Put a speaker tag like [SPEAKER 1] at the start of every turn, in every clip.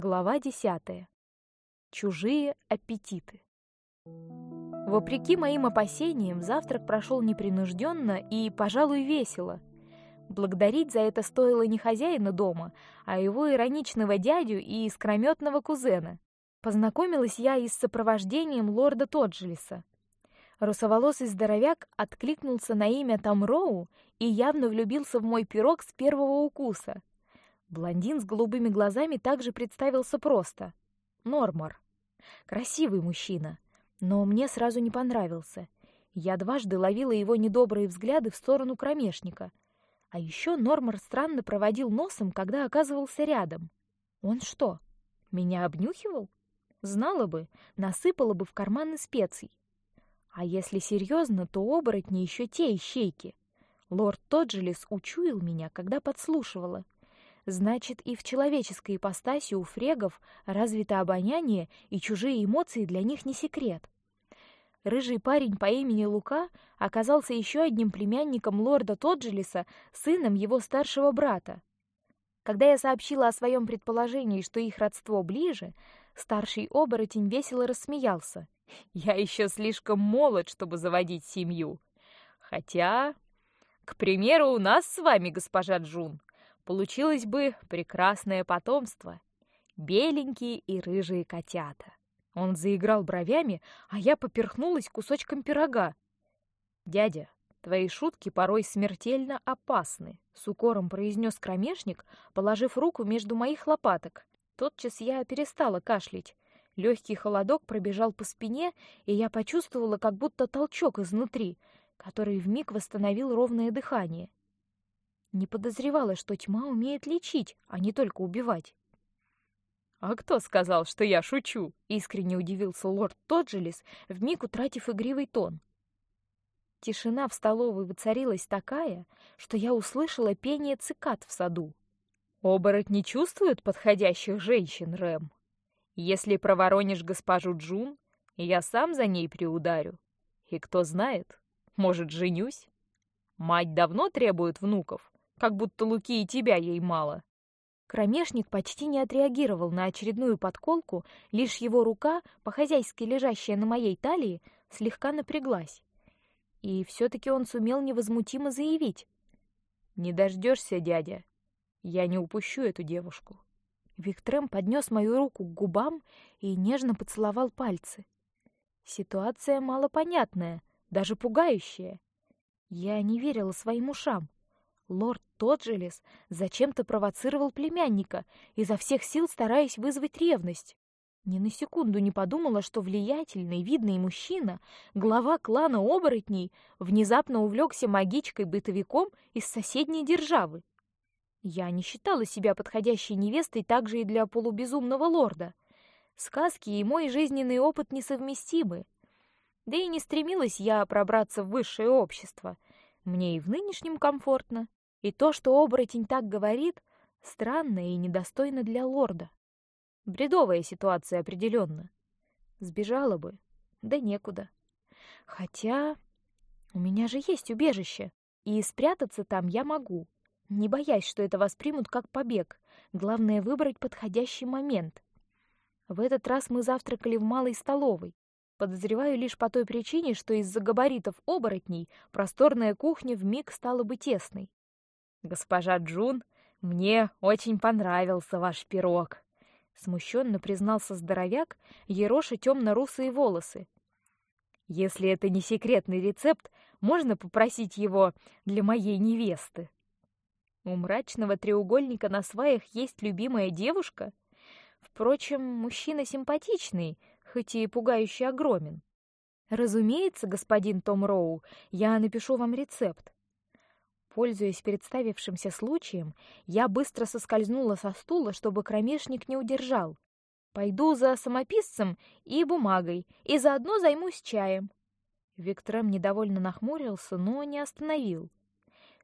[SPEAKER 1] Глава десятая. Чужие аппетиты. Вопреки моим опасениям, завтрак прошел непринужденно и, пожалуй, весело. Благодарить за это стоило не хозяина дома, а его ироничного дядю и искрометного кузена. Познакомилась я и с сопровождением лорда Тоджелиса. Русоволосый здоровяк откликнулся на имя Тамроу и явно влюбился в мой пирог с первого укуса. Блондин с голубыми глазами также представился просто. Нормар. Красивый мужчина, но мне сразу не понравился. Я дважды ловила его недобрые взгляды в сторону кромешника. А еще Нормар странно проводил носом, когда оказывался рядом. Он что, меня обнюхивал? Знала бы, насыпала бы в карманы специй. А если серьезно, то оборотни еще те ищейки. Лорд Тоджилис учуял меня, когда подслушивала. Значит, и в человеческой ипостаси у фрегов развито обоняние, и чужие эмоции для них не секрет. Рыжий парень по имени Лука оказался еще одним племянником лорда Тоджилиса, сыном его старшего брата. Когда я сообщила о своем предположении, что их родство ближе, старший оборотень весело рассмеялся. Я еще слишком молод, чтобы заводить семью. Хотя, к примеру, у нас с вами, госпожа Джун, получилось бы прекрасное потомство. Беленькие и рыжие котята. Он заиграл бровями, а я поперхнулась кусочком пирога. Дядя, твои шутки порой смертельно опасны, с укором произнес кромешник, положив руку между моих лопаток. Тотчас я перестала кашлять. Легкий холодок пробежал по спине, и я почувствовала, как будто толчок изнутри, который в миг восстановил ровное дыхание. Не подозревала, что тьма умеет лечить, а не только убивать. А кто сказал, что я шучу? Искренне удивился лорд Тоджилис, вмиг утратив игривый тон. Тишина в столовой воцарилась такая, что я услышала пение цикад в саду. не чувствуют подходящих женщин, Рэм. Если проворонишь госпожу Джун, я сам за ней приударю. И кто знает, может, женюсь. Мать давно требует внуков, как будто Луки и тебя ей мало. Кромешник почти не отреагировал на очередную подколку, лишь его рука, по-хозяйски лежащая на моей талии, слегка напряглась. И все-таки он сумел невозмутимо заявить: "Не дождешься, дядя. Я не упущу эту девушку". Виктрем поднес мою руку к губам и нежно поцеловал пальцы. Ситуация малопонятная, даже пугающая. Я не верила своим ушам. Лорд Тоджилес зачем-то провоцировал племянника, изо всех сил стараясь вызвать ревность. Ни на секунду не подумала, что влиятельный, видный мужчина, глава клана оборотней, внезапно увлекся магичкой-бытовиком из соседней державы. Я не считала себя подходящей невестой также и для полубезумного лорда. Сказки и мой жизненный опыт несовместимы. Да и не стремилась я пробраться в высшее общество. Мне и в нынешнем комфортно. И то, что оборотень так говорит, странно и недостойно для лорда. Бредовая ситуация определенно. Сбежала бы, да некуда. Хотя у меня же есть убежище, и спрятаться там я могу, не боясь, что это воспримут как побег. Главное выбрать подходящий момент. В этот раз мы завтракали в малой столовой. Подозреваю лишь по той причине, что из-за габаритов оборотней просторная кухня в миг стала бы тесной. Госпожа Джун, мне очень понравился ваш пирог. Смущенно признался здоровяк, ероша темно-русые волосы. Если это не секретный рецепт, можно попросить его для моей невесты. У мрачного треугольника на сваях есть любимая девушка. Впрочем, мужчина симпатичный, хоть и пугающе огромен. Разумеется, господин Том Роу, я напишу вам рецепт. Пользуясь представившимся случаем, я быстро соскользнула со стула, чтобы кромешник не удержал. Пойду за самописцем и бумагой, и заодно займусь чаем. Виктором недовольно нахмурился, но не остановил.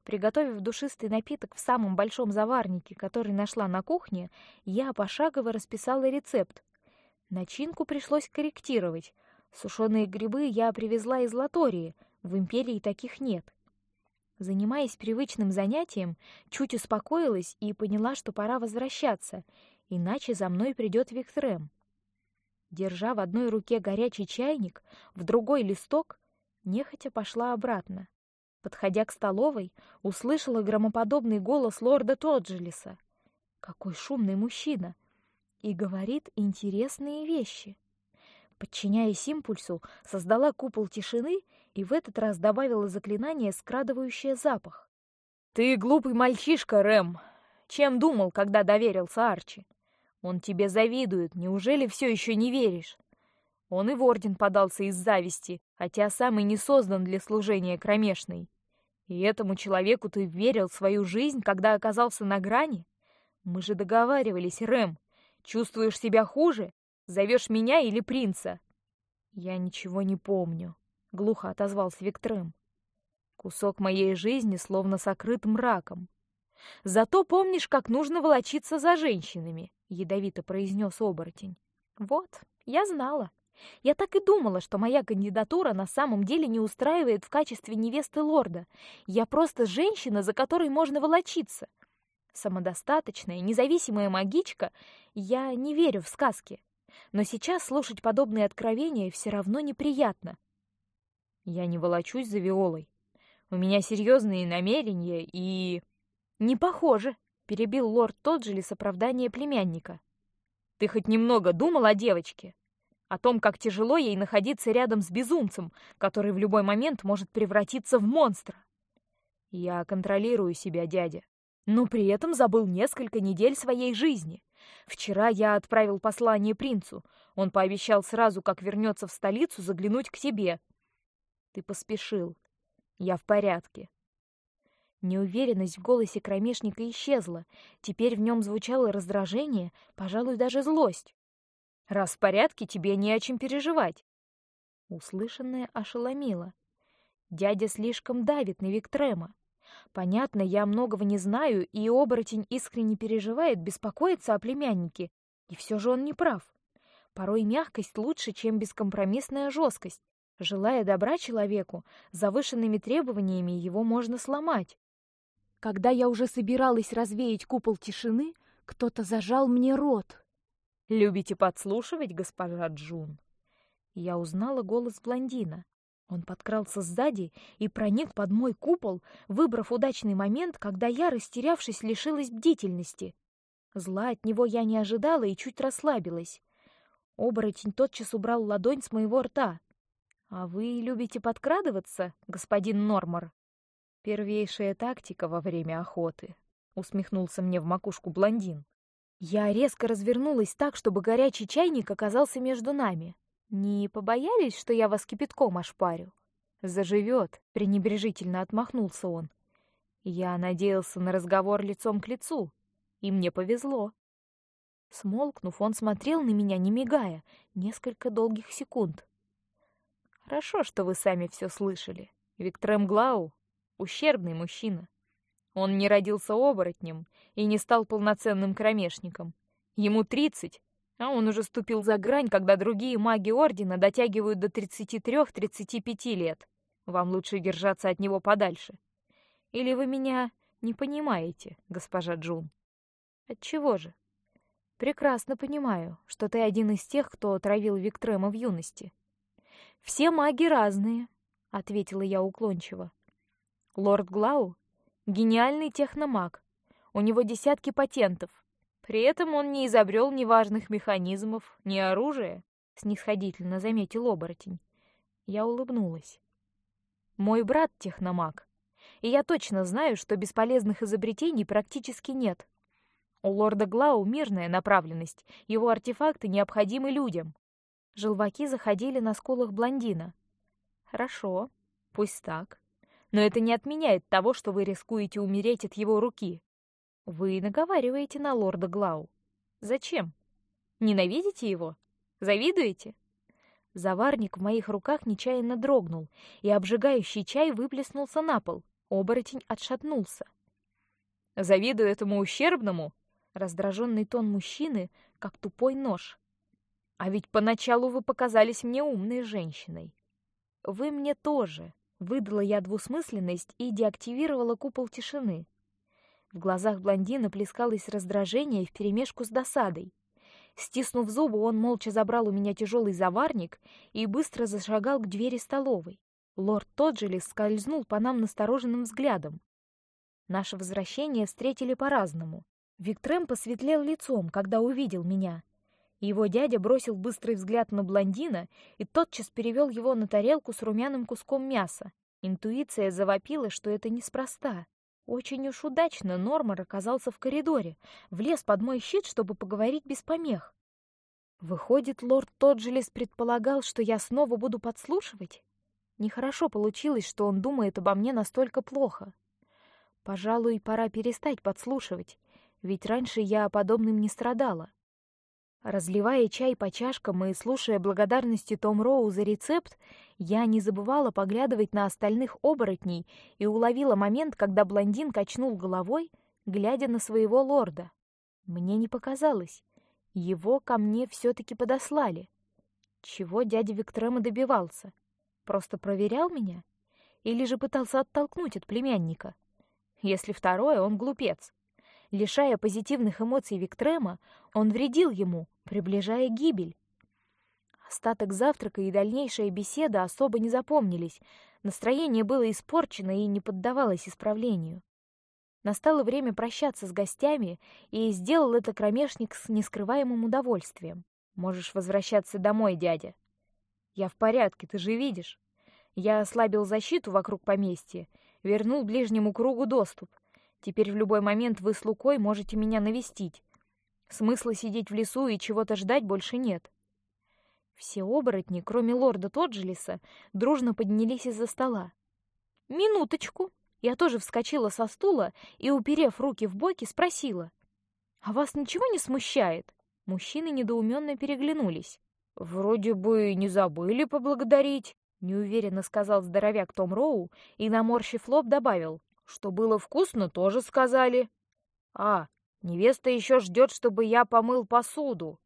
[SPEAKER 1] Приготовив душистый напиток в самом большом заварнике, который нашла на кухне, я пошагово расписала рецепт. Начинку пришлось корректировать. Сушеные грибы я привезла из Латории, в империи таких нет. Занимаясь привычным занятием, чуть успокоилась и поняла, что пора возвращаться. иначе за мной придет Виктрем. Держа в одной руке горячий чайник, в другой листок, нехотя пошла обратно. Подходя к столовой, услышала громоподобный голос лорда Тоджелиса. Какой шумный мужчина! И говорит интересные вещи. Подчиняясь импульсу, создала купол тишины и в этот раз добавила заклинание, скрадывающее запах. Ты глупый мальчишка, Рэм. Чем думал, когда доверился Арчи? Он тебе завидует, неужели все еще не веришь? Он и в орден подался из зависти, хотя сам и не создан для служения кромешной. И этому человеку ты верил свою жизнь, когда оказался на грани? Мы же договаривались, Рэм. Чувствуешь себя хуже? Зовешь меня или принца? Я ничего не помню, глухо отозвался Виктрем. Кусок моей жизни словно сокрыт мраком. Зато помнишь, как нужно волочиться за женщинами, ядовито произнес оборотень. Вот, я знала. Я так и думала, что моя кандидатура на самом деле не устраивает в качестве невесты лорда. Я просто женщина, за которой можно волочиться. Самодостаточная, независимая магичка, я не верю в сказки. Но сейчас слушать подобные откровения все равно неприятно. Я не волочусь за Виолой. У меня серьезные намерения и не похоже, перебил лорд Тоджели с оправдания племянника. Ты хоть немного думал о девочке, о том, как тяжело ей находиться рядом с безумцем, который в любой момент может превратиться в монстра. Я контролирую себя, дядя, но при этом забыл несколько недель своей жизни. Вчера я отправил послание принцу. Он пообещал сразу, как вернется в столицу, заглянуть к тебе. Ты поспешил. Я в порядке. Неуверенность в голосе кромешника исчезла. Теперь в нем звучало раздражение, пожалуй, даже злость. Раз в порядке, тебе не о чем переживать. Услышанное ошеломило. Дядя слишком давит на Виктрема. Понятно, я многого не знаю, и оборотень искренне переживает, беспокоится о племяннике, и все же он не прав. Порой мягкость лучше, чем бескомпромиссная жесткость. Желая добра человеку, завышенными требованиями его можно сломать. Когда я уже собиралась развеять купол тишины, кто-то зажал мне рот. Любите подслушивать, госпожа Джун? Я узнала голос блондина. Он подкрался сзади и проник под мой купол, выбрав удачный момент, когда я, растерявшись, лишилась бдительности. Зла от него я не ожидала и чуть расслабилась. Оборотень тотчас убрал ладонь с моего рта. А вы любите подкрадываться, господин Нормор? Первейшая тактика во время охоты. Усмехнулся мне в макушку блондин. Я резко развернулась так, чтобы горячий чайник оказался между нами. Не побоялись, что я вас кипятком ошпарю? Заживет, пренебрежительно отмахнулся он. Я надеялся на разговор лицом к лицу, и мне повезло. Смолкнув, он смотрел на меня, не мигая, несколько долгих секунд. Хорошо, что вы сами все слышали. Виктор Мглау — ущербный мужчина. Он не родился оборотнем и не стал полноценным кромешником. Ему тридцать, а он уже ступил за грань, когда другие маги Ордена дотягивают до 33-35 лет. Вам лучше держаться от него подальше. Или вы меня не понимаете, госпожа Джун? Отчего же? Прекрасно понимаю, что ты один из тех, кто травил Виктрема в юности. Все маги разные, ответила я уклончиво. Лорд Глау гениальный техномаг. У него десятки патентов. При этом он не изобрел ни важных механизмов, ни оружия, снисходительно заметил оборотень. Я улыбнулась. Мой брат техномаг, и я точно знаю, что бесполезных изобретений практически нет. У лорда Глау мирная направленность, его артефакты необходимы людям. Желваки заходили на скулах блондина. Хорошо, пусть так. Но это не отменяет того, что вы рискуете умереть от его руки. Вы наговариваете на лорда Глау. Зачем? Ненавидите его? Завидуете? Заварник в моих руках нечаянно дрогнул, и обжигающий чай выплеснулся на пол. Оборотень отшатнулся. Завидую этому ущербному. Раздраженный тон мужчины, как тупой нож. А ведь поначалу вы показались мне умной женщиной. Вы мне тоже. Выдала я двусмысленность и деактивировала купол тишины. В глазах блондина плескалось раздражение вперемешку с досадой. Стиснув зубы, он молча забрал у меня тяжелый заварник и быстро зашагал к двери столовой. Лорд Тоджелис скользнул по нам настороженным взглядом. Наше возвращение встретили по-разному. Виктрем посветлел лицом, когда увидел меня. Его дядя бросил быстрый взгляд на блондина и тотчас перевел его на тарелку с румяным куском мяса. Интуиция завопила, что это неспроста. Очень уж удачно Нормар оказался в коридоре, влез под мой щит, чтобы поговорить без помех. Выходит, лорд Тоджелес предполагал, что я снова буду подслушивать? Нехорошо получилось, что он думает обо мне настолько плохо. Пожалуй, пора перестать подслушивать, ведь раньше я подобным не страдала. Разливая чай по чашкам и слушая благодарности Том Роу за рецепт, я не забывала поглядывать на остальных оборотней и уловила момент, когда блондин качнул головой, глядя на своего лорда. Мне не показалось, его ко мне все-таки подослали. Чего дядя Виктрема добивался? Просто проверял меня, или же пытался оттолкнуть от племянника? Если второе, он глупец. Лишая позитивных эмоций Виктрема, он вредил ему, приближая гибель. Остаток завтрака и дальнейшая беседа особо не запомнились. Настроение было испорчено и не поддавалось исправлению. Настало время прощаться с гостями, и сделал это кромешник с нескрываемым удовольствием. Можешь возвращаться домой, дядя. Я в порядке, ты же видишь. Я ослабил защиту вокруг поместья, вернул ближнему кругу доступ. Теперь в любой момент вы с Лукой можете меня навестить. Смысла сидеть в лесу и чего-то ждать больше нет. Все оборотни, кроме лорда Тоджелиса, дружно поднялись из-за стола. Минуточку. Я тоже вскочила со стула и, уперев руки в боки, спросила: "А вас ничего не смущает?" Мужчины недоуменно переглянулись. Вроде бы не забыли поблагодарить, неуверенно сказал здоровяк Том Роу и наморщив лоб добавил: что было вкусно, тоже сказали. А, невеста еще ждет, чтобы я помыл посуду.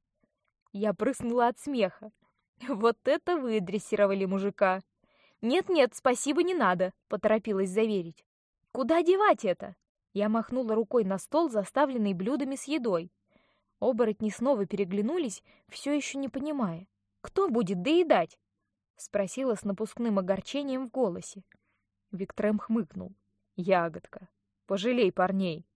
[SPEAKER 1] Я прыснула от смеха. Вот это вы дрессировали мужика. Нет-нет, спасибо, не надо, поторопилась заверить. Куда девать это? Я махнула рукой на стол, заставленный блюдами с едой. Оборотни снова переглянулись, все еще не понимая, кто будет доедать. Спросила с напускным огорчением в голосе. Виктрем хмыкнул. Ягодка, пожалей парней.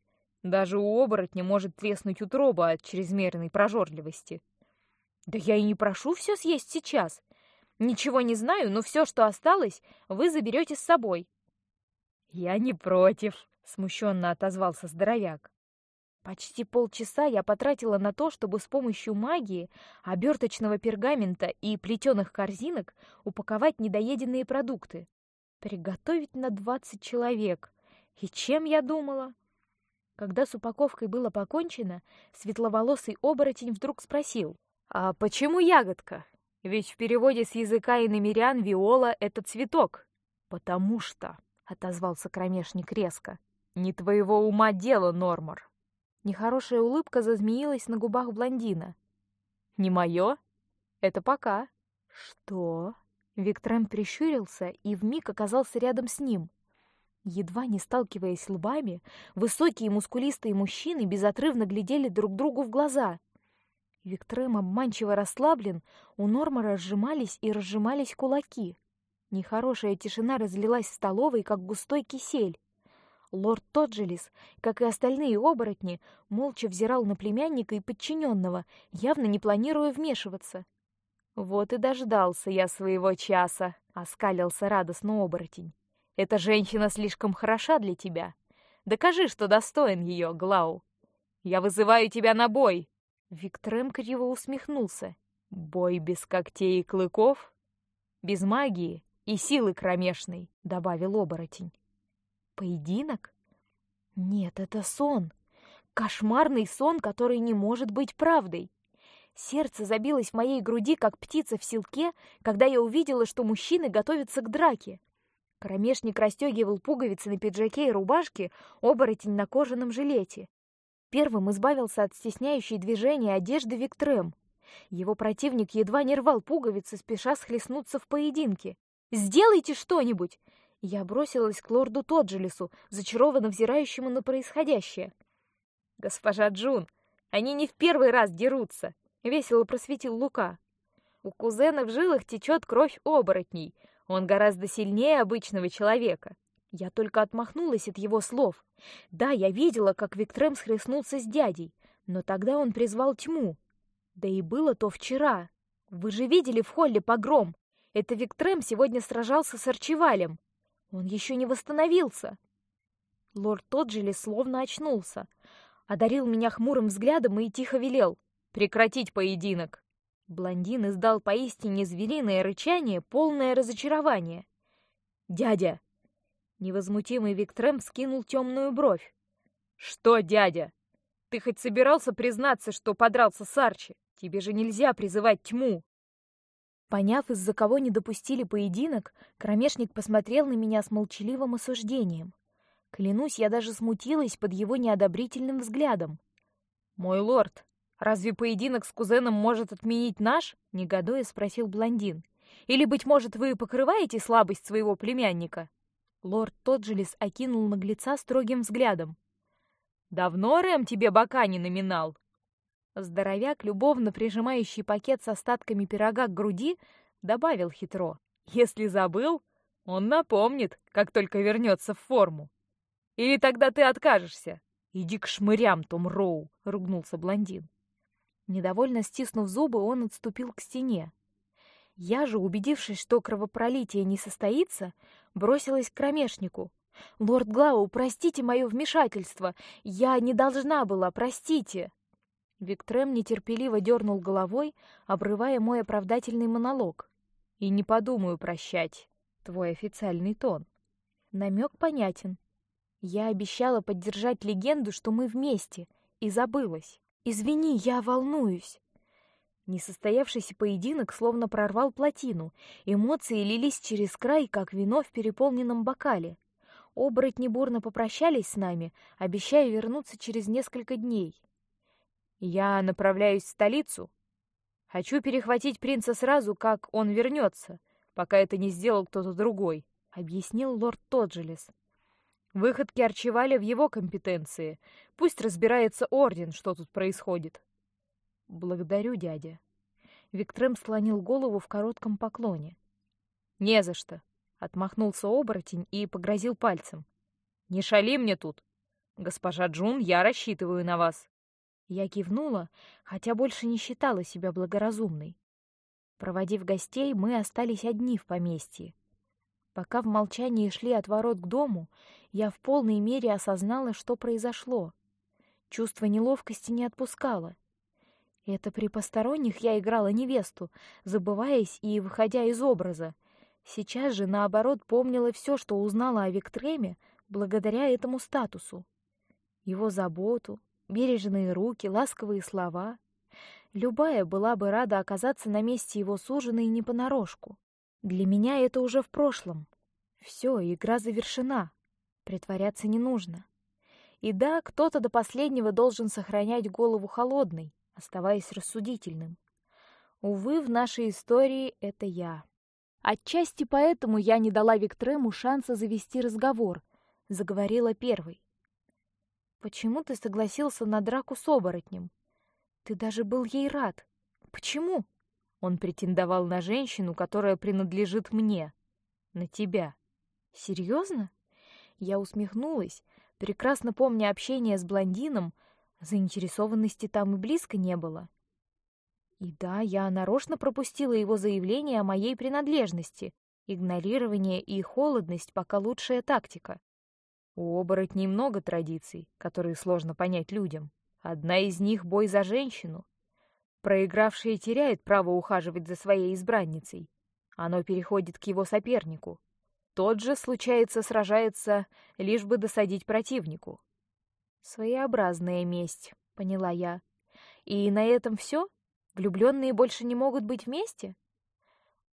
[SPEAKER 1] Даже у оборотня может треснуть утроба от чрезмерной прожорливости. Да я и не прошу все съесть сейчас. Ничего не знаю, но все, что осталось, вы заберете с собой. Я не против, смущенно отозвался здоровяк. Почти полчаса я потратила на то, чтобы с помощью магии, оберточного пергамента и плетеных корзинок упаковать недоеденные продукты. Приготовить на двадцать человек. И чем я думала? Когда с упаковкой было покончено, светловолосый оборотень вдруг спросил: "А почему ягодка? Ведь в переводе с языка иномерян виола это цветок". "Потому что", отозвался кромешник резко. "Не твоего ума дело, Нормор". Нехорошая улыбка зазмеилась на губах блондина. "Не мое? Это пока". "Что?" Виктрем прищурился и вмиг оказался рядом с ним. Едва не сталкиваясь лбами, высокие мускулистые мужчины безотрывно глядели друг другу в глаза. Виктрем обманчиво расслаблен, у Нормара сжимались и разжимались кулаки. Нехорошая тишина разлилась в столовой, как густой кисель. Лорд Тоджелис, как и остальные оборотни, молча взирал на племянника и подчиненного, явно не планируя вмешиваться. Вот и дождался я своего часа, оскалился радостно оборотень. Эта женщина слишком хороша для тебя. Докажи, что достоин ее, Глау. Я вызываю тебя на бой. Виктрем криво усмехнулся. Бой без когтей и клыков, без магии и силы кромешной, добавил оборотень. Поединок? Нет, это сон. Кошмарный сон, который не может быть правдой. Сердце забилось в моей груди, как птица в селке, когда я увидела, что мужчины готовятся к драке. Кромешник расстегивал пуговицы на пиджаке и рубашке, оборотень на кожаном жилете. Первым избавился от стесняющей движения одежды Виктрем. Его противник едва не рвал пуговицы, спеша схлестнуться в поединке. «Сделайте что-нибудь!» Я бросилась к лорду Тоджелесу, зачарованно взирающему на происходящее. Госпожа Джун, они не в первый раз дерутся, весело просветил Лука. У кузена в жилах течет кровь оборотней. Он гораздо сильнее обычного человека. Я только отмахнулась от его слов. Да, я видела, как Виктрем схлестнулся с дядей, но тогда он призвал тьму. Да и было то вчера. Вы же видели в холле погром. Это Виктрем сегодня сражался с Арчивалем. Он еще не восстановился. Лорд Тоджели словно очнулся, одарил меня хмурым взглядом и тихо велел: "Прекратить поединок". Блондин издал поистине звериное рычание, полное разочарования. "Дядя!" Невозмутимый Виктрем скинул темную бровь. "Что, дядя? Ты хоть собирался признаться, что подрался с Арчи? Тебе же нельзя призывать тьму". Поняв, из-за кого не допустили поединок, кромешник посмотрел на меня с молчаливым осуждением. Клянусь, я даже смутилась под его неодобрительным взглядом. Мой лорд, разве поединок с кузеном может отменить наш? негодуя спросил блондин. Или быть может вы покрываете слабость своего племянника? Лорд Тоджелис окинул наглеца строгим взглядом. Давно Рэм тебе бока не номинал? Здоровяк, любовно прижимающий пакет с остатками пирога к груди, добавил хитро: "Если забыл, он напомнит, как только вернется в форму. Или тогда ты откажешься? Иди к шмырям, Том Роу", ругнулся блондин. Недовольно стиснув зубы, он отступил к стене. Я же, убедившись, что кровопролитие не состоится, бросилась к кромешнику. Лорд Глау, простите мое вмешательство, я не должна была, простите. Виктрем нетерпеливо дернул головой, обрывая мой оправдательный монолог. И не подумаю прощать. Твой официальный тон. Намек понятен. Я обещала поддержать легенду, что мы вместе, и забылась. Извини, я волнуюсь. Несостоявшийся поединок словно прорвал плотину. Эмоции лились через край, как вино в переполненном бокале. Оборотни бурно попрощались с нами, обещая вернуться через несколько дней. Я направляюсь в столицу. Хочу перехватить принца сразу, как он вернется, пока это не сделал кто-то другой, объяснил лорд Тоджелес. Выходки Арчеваля в его компетенции. Пусть разбирается орден, что тут происходит. Благодарю, дядя. Виктрем склонил голову в коротком поклоне. Не за что. Отмахнулся оборотень и погрозил пальцем. Не шали мне тут, госпожа Джун, я рассчитываю на вас. Я кивнула, хотя больше не считала себя благоразумной. Проводив гостей, мы остались одни в поместье. Пока в молчании шли от ворот к дому, я в полной мере осознала, что произошло. Чувство неловкости не отпускало. Это при посторонних я играла невесту, забываясь и выходя из образа. Сейчас же, наоборот, помнила все, что узнала о Виктреме благодаря этому статусу. Его заботу, бережные руки, ласковые слова. Любая была бы рада оказаться на месте его суженой не понарошку. Для меня это уже в прошлом. Все, игра завершена. Притворяться не нужно. И да, кто-то до последнего должен сохранять голову холодной, оставаясь рассудительным. Увы, в нашей истории это я. Отчасти поэтому я не дала Виктрему шанса завести разговор, заговорила первой. Почему ты согласился на драку с оборотнем? Ты даже был ей рад. Почему? Он претендовал на женщину, которая принадлежит мне, на тебя. Серьезно? Я усмехнулась, прекрасно помня общение с блондином, заинтересованности там и близко не было. И да, я нарочно пропустила его заявление о моей принадлежности. Игнорирование и холодность пока лучшая тактика. У оборотней много традиций, которые сложно понять людям. Одна из них бой за женщину. Проигравший теряет право ухаживать за своей избранницей. Оно переходит к его сопернику. Тот же случается сражается, лишь бы досадить противнику. Своеобразная месть, поняла я. И на этом все? Влюбленные больше не могут быть вместе?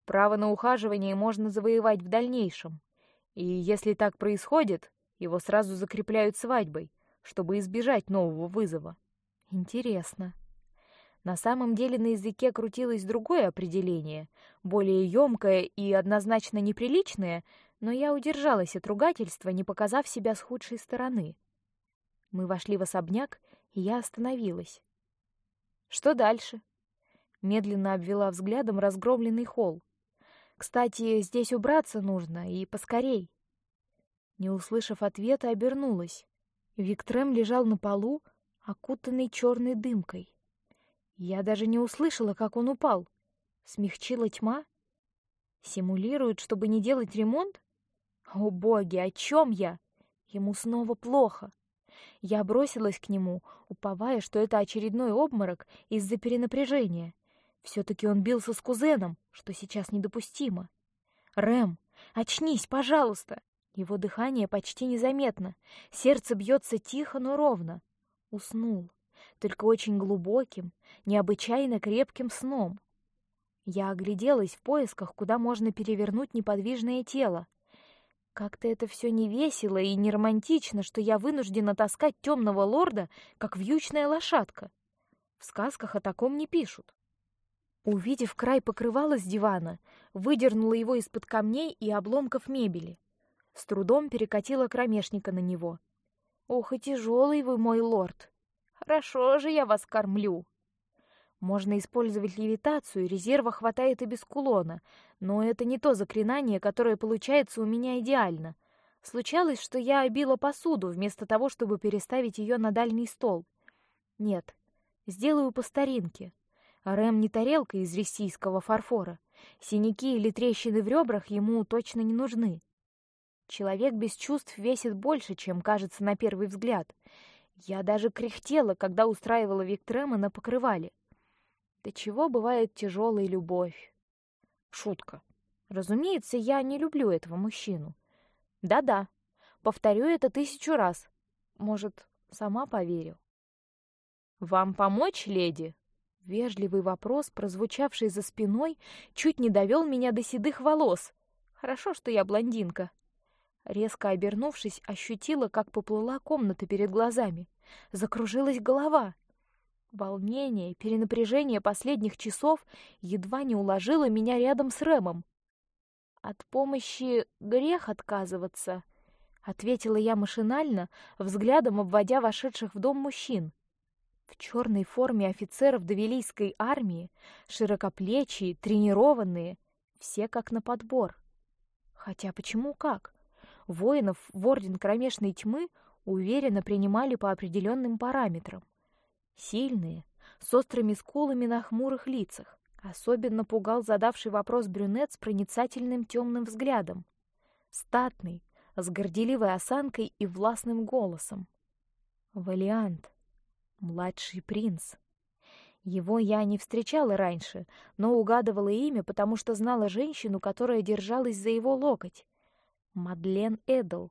[SPEAKER 1] Право на ухаживание можно завоевать в дальнейшем. И если так происходит, его сразу закрепляют свадьбой, чтобы избежать нового вызова. Интересно. На самом деле на языке крутилось другое определение, более емкое и однозначно неприличное, но я удержалась от ругательства, не показав себя с худшей стороны. Мы вошли в особняк, и я остановилась. Что дальше? Медленно обвела взглядом разгромленный холл. Кстати, здесь убраться нужно и поскорей. Не услышав ответа, обернулась. Виктрем лежал на полу, окутанный черной дымкой. Я даже не услышала, как он упал. Смягчила тьма. Симулирует, чтобы не делать ремонт? О боги, о чем я? Ему снова плохо. Я бросилась к нему, уповая, что это очередной обморок из-за перенапряжения. Все-таки он бился с кузеном, что сейчас недопустимо. Рэм, очнись, пожалуйста. Его дыхание почти незаметно, сердце бьется тихо, но ровно. Уснул, только очень глубоким, необычайно крепким сном. Я огляделась в поисках, куда можно перевернуть неподвижное тело. Как-то это все не весело и не романтично, что я вынуждена таскать темного лорда, как вьючная лошадка. В сказках о таком не пишут. Увидев край покрывала с дивана, выдернула его из-под камней и обломков мебели. С трудом перекатила кромешника на него. Ох и тяжелый вы, мой лорд. Хорошо же я вас кормлю. Можно использовать левитацию, резерва хватает и без кулона, но это не то заклинание, которое получается у меня идеально. Случалось, что я обила посуду вместо того, чтобы переставить ее на дальний стол. Нет, сделаю по старинке. Рэм не тарелка из российского фарфора. Синяки или трещины в ребрах ему точно не нужны. Человек без чувств весит больше, чем кажется на первый взгляд. Я даже кряхтела, когда устраивала Виктрема на покрывале. До чего бывает тяжелая любовь? Шутка. Разумеется, я не люблю этого мужчину. Да-да, повторю это тысячу раз. Может, сама поверю. Вам помочь, леди? Вежливый вопрос, прозвучавший за спиной, чуть не довел меня до седых волос. Хорошо, что я блондинка. Резко обернувшись, ощутила, как поплыла комната перед глазами. Закружилась голова. Волнение, перенапряжение последних часов едва не уложило меня рядом с Рэмом. От помощи грех отказываться, ответила я машинально, взглядом обводя вошедших в дом мужчин. В черной форме офицеров давилийской армии, широкоплечие, тренированные, все как на подбор. Хотя почему как? Воинов в орден кромешной тьмы уверенно принимали по определенным параметрам. Сильные, с острыми скулами на хмурых лицах. Особенно пугал задавший вопрос брюнет с проницательным темным взглядом. Статный, с горделивой осанкой и властным голосом. Валиант, младший принц. Его я не встречала раньше, но угадывала имя, потому что знала женщину, которая держалась за его локоть. Мадлен Эдл,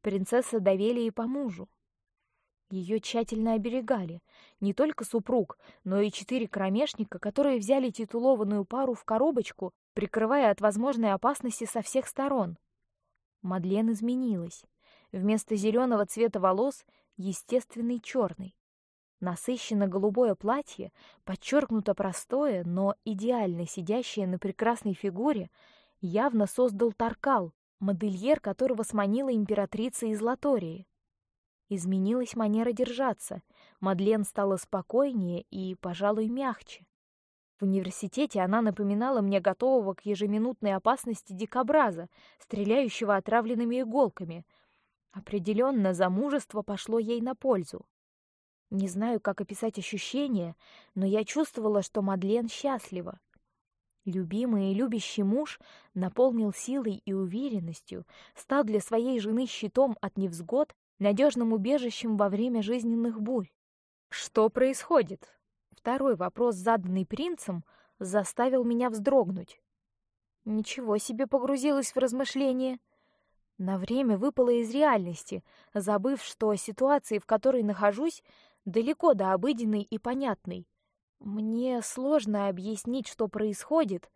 [SPEAKER 1] принцесса Довелии по мужу. Ее тщательно оберегали не только супруг, но и четыре кромешника, которые взяли титулованную пару в коробочку, прикрывая от возможной опасности со всех сторон. Мадлен изменилась. Вместо зеленого цвета волос естественный черный. Насыщенно голубое платье, подчеркнуто простое, но идеально сидящее на прекрасной фигуре, явно создал Таркал, модельер которого сманила императрица из Латории. Изменилась манера держаться. Мадлен стала спокойнее и, пожалуй, мягче. В университете она напоминала мне готового к ежеминутной опасности дикобраза, стреляющего отравленными иголками. Определенно, замужество пошло ей на пользу. Не знаю, как описать ощущение, но я чувствовала, что Мадлен счастлива. Любимый и любящий муж наполнил силой и уверенностью, стал для своей жены щитом от невзгод надежным убежищем во время жизненных бурь. Что происходит? Второй вопрос, заданный принцем, заставил меня вздрогнуть. Ничего себе погрузилась в размышления. На время выпала из реальности, забыв, что ситуации, в которой нахожусь, далеко до обыденной и понятной. Мне сложно объяснить, что происходит.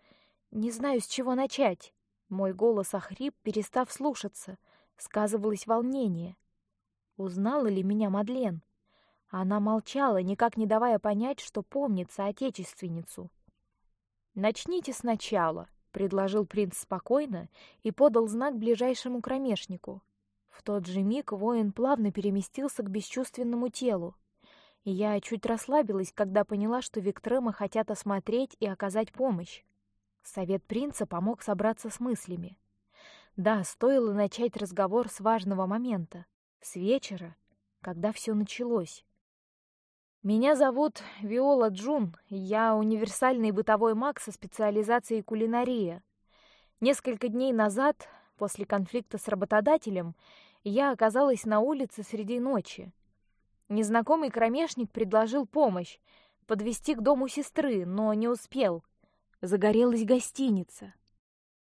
[SPEAKER 1] Не знаю, с чего начать. Мой голос охрип, перестав слушаться. Сказывалось волнение. Узнала ли меня Мадлен? Она молчала, никак не давая понять, что помнит соотечественницу. Начните сначала. предложил принц спокойно и подал знак ближайшему кромешнику. В тот же миг воин плавно переместился к бесчувственному телу. Я чуть расслабилась, когда поняла, что Виктрема хотят осмотреть и оказать помощь. Совет принца помог собраться с мыслями. Да, стоило начать разговор с важного момента, с вечера, когда все началось. Меня зовут Виола Джун, я универсальный бытовой маг со специализацией кулинария. Несколько дней назад, после конфликта с работодателем, я оказалась на улице среди ночи. Незнакомый кромешник предложил помощь, подвести к дому сестры, но не успел. Загорелась гостиница.